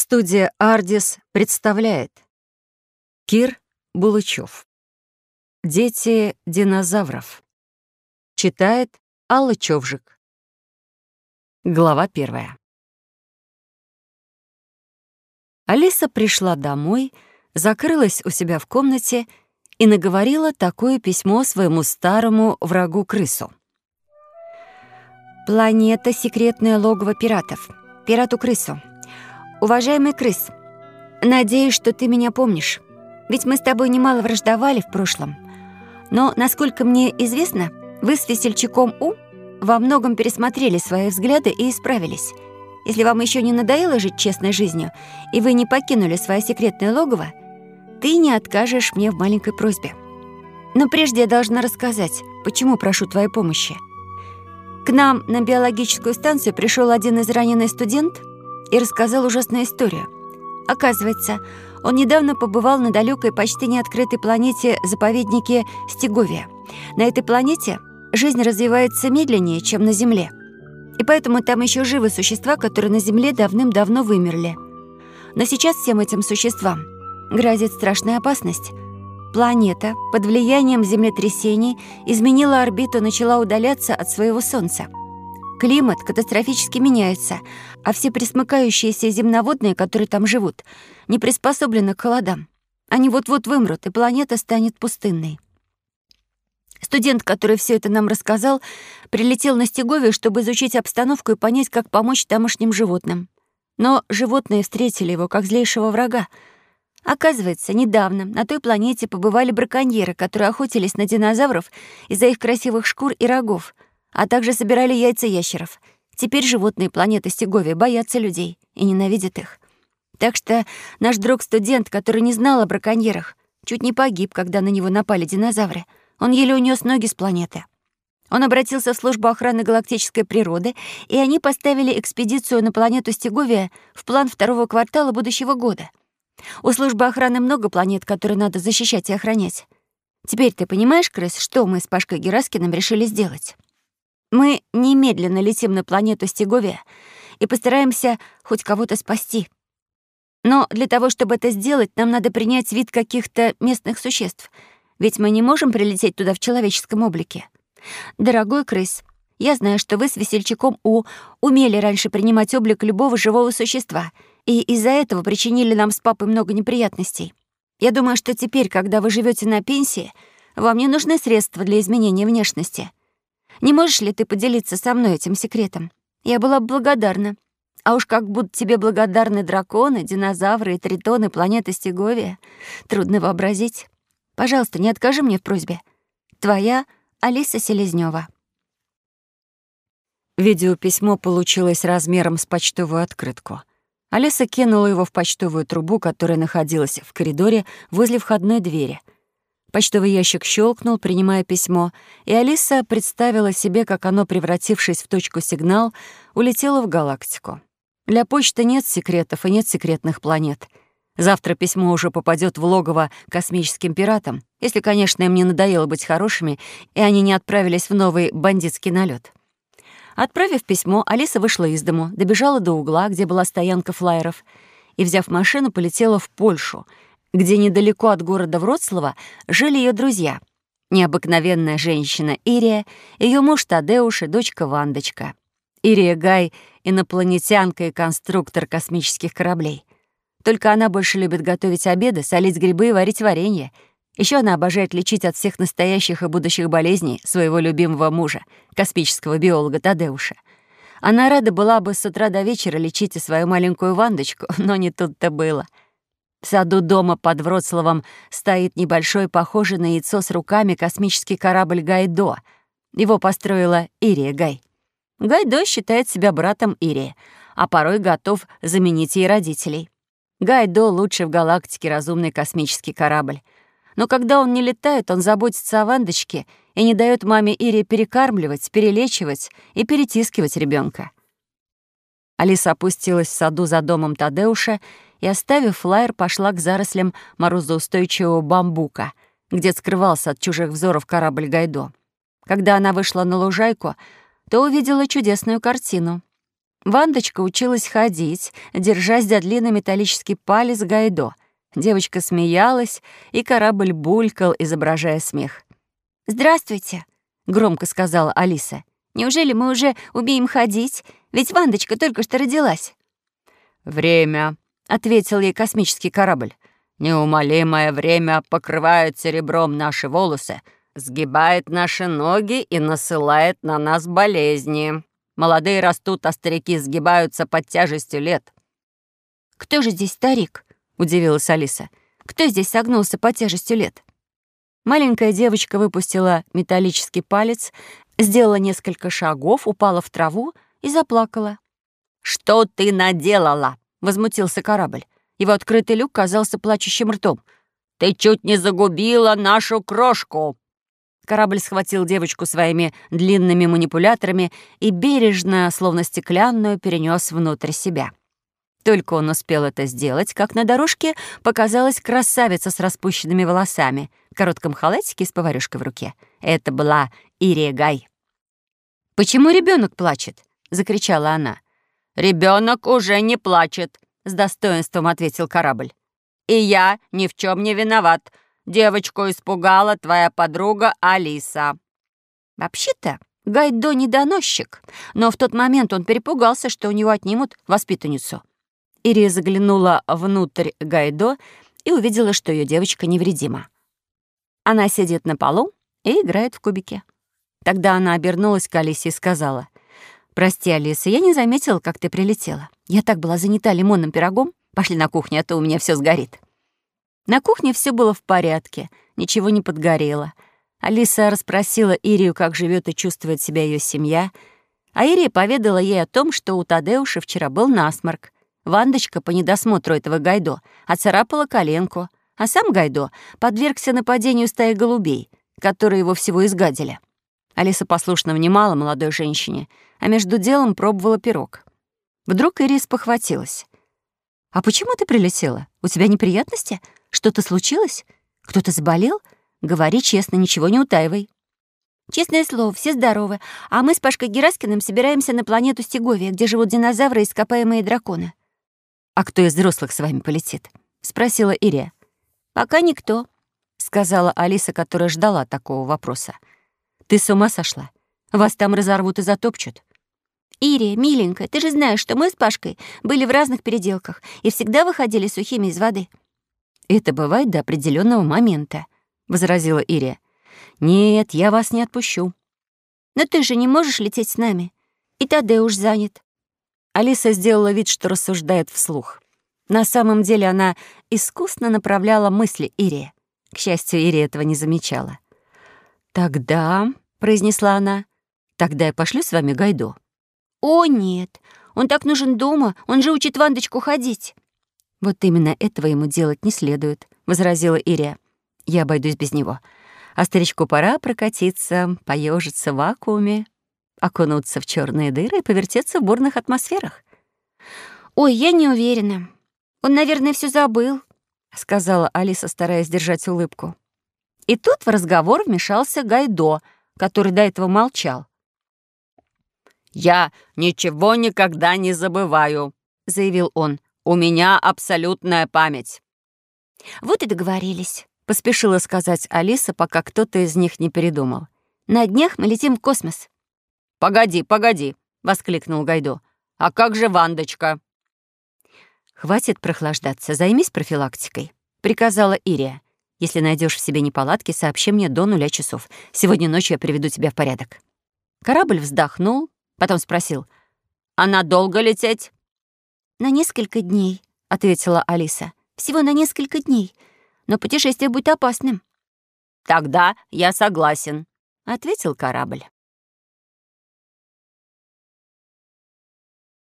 Студия «Ардис» представляет Кир Булычев «Дети динозавров» Читает Алла Човжик Глава первая Алиса пришла домой, закрылась у себя в комнате и наговорила такое письмо своему старому врагу-крысу. «Планета — секретное логово пиратов. Пирату-крысу. «Уважаемый крыс, надеюсь, что ты меня помнишь. Ведь мы с тобой немало враждовали в прошлом. Но, насколько мне известно, вы с весельчаком У во многом пересмотрели свои взгляды и исправились. Если вам еще не надоело жить честной жизнью, и вы не покинули свое секретное логово, ты не откажешь мне в маленькой просьбе. Но прежде я должна рассказать, почему прошу твоей помощи. К нам на биологическую станцию пришел один израненный студент — и рассказал ужасную историю. Оказывается, он недавно побывал на далекой, почти неоткрытой планете заповеднике Стеговия. На этой планете жизнь развивается медленнее, чем на Земле. И поэтому там еще живы существа, которые на Земле давным-давно вымерли. Но сейчас всем этим существам грозит страшная опасность. Планета под влиянием землетрясений изменила орбиту, начала удаляться от своего Солнца. Климат катастрофически меняется, а все присмыкающиеся земноводные, которые там живут, не приспособлены к холодам. Они вот-вот вымрут, и планета станет пустынной. Студент, который все это нам рассказал, прилетел на Стеговию, чтобы изучить обстановку и понять, как помочь тамошним животным. Но животные встретили его как злейшего врага. Оказывается, недавно на той планете побывали браконьеры, которые охотились на динозавров из-за их красивых шкур и рогов — а также собирали яйца ящеров. Теперь животные планеты Стеговия боятся людей и ненавидят их. Так что наш друг-студент, который не знал о браконьерах, чуть не погиб, когда на него напали динозавры. Он еле унес ноги с планеты. Он обратился в службу охраны галактической природы, и они поставили экспедицию на планету Стеговия в план второго квартала будущего года. У службы охраны много планет, которые надо защищать и охранять. Теперь ты понимаешь, Крыс, что мы с Пашкой Гераскиным решили сделать? Мы немедленно летим на планету Стеговия и постараемся хоть кого-то спасти. Но для того, чтобы это сделать, нам надо принять вид каких-то местных существ, ведь мы не можем прилететь туда в человеческом облике. Дорогой крыс, я знаю, что вы с весельчаком У умели раньше принимать облик любого живого существа, и из-за этого причинили нам с папой много неприятностей. Я думаю, что теперь, когда вы живете на пенсии, вам не нужны средства для изменения внешности — не можешь ли ты поделиться со мной этим секретом? Я была бы благодарна. А уж как будут тебе благодарны драконы, динозавры и тритоны планеты Стеговия, трудно вообразить. Пожалуйста, не откажи мне в просьбе. Твоя Алиса Селезнёва. Видеописьмо получилось размером с почтовую открытку. Алиса кинула его в почтовую трубу, которая находилась в коридоре возле входной двери — Почтовый ящик щелкнул, принимая письмо, и Алиса представила себе, как оно, превратившись в точку сигнал, улетело в галактику. Для почты нет секретов и нет секретных планет. Завтра письмо уже попадет в логово космическим пиратам, если, конечно, им не надоело быть хорошими, и они не отправились в новый бандитский налет. Отправив письмо, Алиса вышла из дому, добежала до угла, где была стоянка флайеров, и, взяв машину, полетела в Польшу — где недалеко от города Вроцлава жили ее друзья. Необыкновенная женщина Ирия, ее муж Тадеуш и дочка Вандочка. Ирия Гай — инопланетянка и конструктор космических кораблей. Только она больше любит готовить обеды, солить грибы и варить варенье. Еще она обожает лечить от всех настоящих и будущих болезней своего любимого мужа, космического биолога Тадеуша. Она рада была бы с утра до вечера лечить и свою маленькую Вандочку, но не тут-то было — в саду дома под Вроцлавом стоит небольшой, похожий на яйцо с руками космический корабль «Гайдо». Его построила Ирия Гай. Гайдо считает себя братом Ирии, а порой готов заменить ей родителей. Гайдо — лучший в галактике разумный космический корабль. Но когда он не летает, он заботится о Вандочке и не дает маме Ире перекармливать, перелечивать и перетискивать ребенка. Алиса опустилась в саду за домом Тадеуша и, оставив флайер, пошла к зарослям морозоустойчивого бамбука, где скрывался от чужих взоров корабль Гайдо. Когда она вышла на лужайку, то увидела чудесную картину. Вандочка училась ходить, держась за длинный металлический палец Гайдо. Девочка смеялась, и корабль булькал, изображая смех. «Здравствуйте», — громко сказала Алиса. «Неужели мы уже умеем ходить? Ведь Вандочка только что родилась». «Время», — ответил ей космический корабль. «Неумолимое время покрывает серебром наши волосы, сгибает наши ноги и насылает на нас болезни». Молодые растут, а старики сгибаются под тяжестью лет». «Кто же здесь старик?» — удивилась Алиса. «Кто здесь согнулся под тяжестью лет?» Маленькая девочка выпустила металлический палец, сделала несколько шагов, упала в траву и заплакала. «Что ты наделала?» — возмутился корабль. Его открытый люк казался плачущим ртом. «Ты чуть не загубила нашу крошку!» Корабль схватил девочку своими длинными манипуляторами и бережно, словно стеклянную, перенес внутрь себя. Только он успел это сделать, как на дорожке показалась красавица с распущенными волосами, в коротком халатике с поварюшкой в руке. Это была Ирия Гай. «Почему ребенок плачет?» — закричала она. Ребенок уже не плачет», — с достоинством ответил корабль. «И я ни в чем не виноват. Девочку испугала твоя подруга Алиса». Вообще-то, Гайдо не доносчик, но в тот момент он перепугался, что у него отнимут воспитанницу. Ирия заглянула внутрь Гайдо и увидела, что ее девочка невредима. Она сидит на полу и играет в кубики. Тогда она обернулась к Алисе и сказала, «Прости, Алиса, я не заметила, как ты прилетела. Я так была занята лимонным пирогом. Пошли на кухню, а то у меня все сгорит». На кухне все было в порядке, ничего не подгорело. Алиса расспросила Ирию, как живет и чувствует себя ее семья, а Ирия поведала ей о том, что у Тадеуша вчера был насморк. Вандочка по недосмотру этого Гайдо оцарапала коленку, а сам Гайдо подвергся нападению стаи голубей, которые его всего изгадили. Алиса послушно внимала молодой женщине, а между делом пробовала пирог. Вдруг Ирия спохватилась. «А почему ты прилетела? У тебя неприятности? Что-то случилось? Кто-то заболел? Говори честно, ничего не утаивай». «Честное слово, все здоровы, а мы с Пашкой Гераскиным собираемся на планету Стеговия, где живут динозавры и ископаемые драконы». «А кто из взрослых с вами полетит?» — спросила Ирия. «Пока никто», — сказала Алиса, которая ждала такого вопроса. «Ты с ума сошла? Вас там разорвут и затопчут». «Ирия, миленькая, ты же знаешь, что мы с Пашкой были в разных переделках и всегда выходили сухими из воды». «Это бывает до определенного момента», — возразила Ирия. «Нет, я вас не отпущу». «Но ты же не можешь лететь с нами. И Тадеуш занят». Алиса сделала вид, что рассуждает вслух. На самом деле она искусно направляла мысли Ирии. К счастью, Ирия этого не замечала. «Тогда», — произнесла она, — «тогда я пошлю с вами Гайдо». «О, нет, он так нужен дома, он же учит Вандочку ходить». «Вот именно этого ему делать не следует», — возразила Ирия. «Я обойдусь без него. А старичку пора прокатиться, поежиться в вакууме, окунуться в черные дыры и повертеться в бурных атмосферах». «Ой, я не уверена. Он, наверное, все забыл», — сказала Алиса, стараясь держать улыбку. И тут в разговор вмешался Гайдо, который до этого молчал. «Я ничего никогда не забываю», — заявил он. У меня абсолютная память». «Вот и договорились», — поспешила сказать Алиса, пока кто-то из них не передумал. «На днях мы летим в космос». «Погоди, погоди», — воскликнул Гайдо. «А как же Вандочка?» «Хватит прохлаждаться, займись профилактикой», — приказала Ирия. «Если найдешь в себе неполадки, сообщи мне до нуля часов. Сегодня ночью я приведу тебя в порядок». Корабль вздохнул, потом спросил. «А надолго лететь?» «На несколько дней», — ответила Алиса. «Всего на несколько дней. Но путешествие будет опасным». «Тогда я согласен», — ответил корабль.